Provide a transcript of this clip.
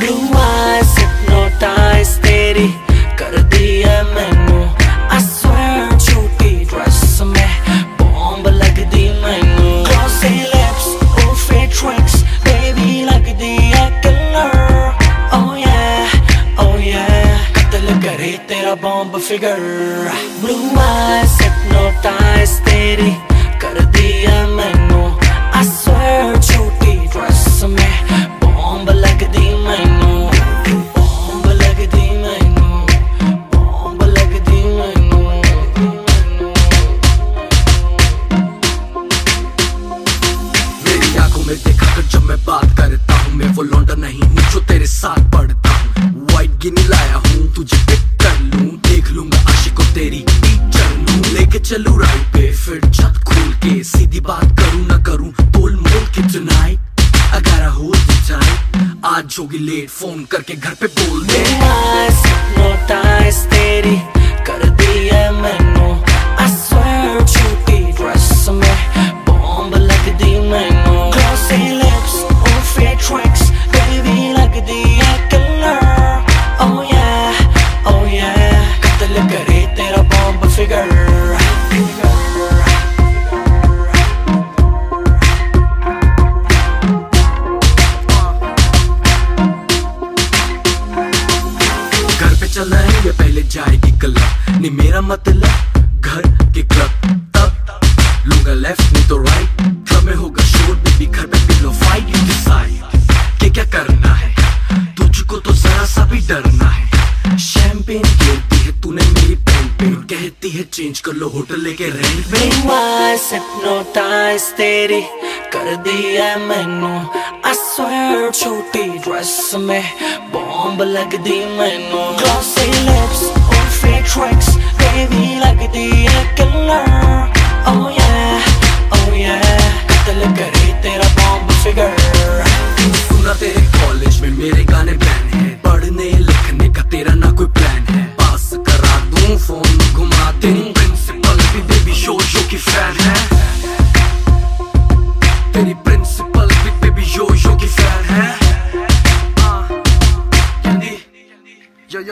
Blue eyes hypnotize तेरी कर दी है मैनू I swear छोटी ड्रेस में बॉम्ब लग दी मैनू Glossy lips, oh fit tricks baby लगदी है killer Oh yeah, oh yeah कत्ल करे तेरा bomb figure Blue eyes hypnotize जब मैं बात करता हूँ, मैं वो लौंडा नहीं हूँ जो तेरे साथ पढ़ता हूँ। वाइट गिनी लाया हूँ, तुझे पिक कर लूँ, देख लूँगा आशिक को तेरी टीचर लूँ। लेके चलू राइट पे, फिर छत खोल के सीधी बात करूँ ना करूँ बोल मोल के चुनाई I हो जाए। आज होगी लेट फ़ोन करके घर पे बोल दे। तेरी, कर दी है मैनू। चलना है, या पहले जाएगी क्लब नहीं, मेरा मतलब घर के क्लब तब लूँगा लेफ़्ट नहीं तो राइट क्लब में होगा शोर बेबी घर पे पिलो फाइट यू डिसाइड कि क्या करना है। तुझको तो जरा सा भी डरना है। शैंपेन गिरती है तूने मेरी पेन पे। कहती है चेंज कर लो होटल लेके रेंट पे। hypnotize तेरी, कर दी है मैनू। I swear, choti dress me bomb like a demon. Glossy lips, on fake tricks, baby like a killer. Oh yeah, oh yeah.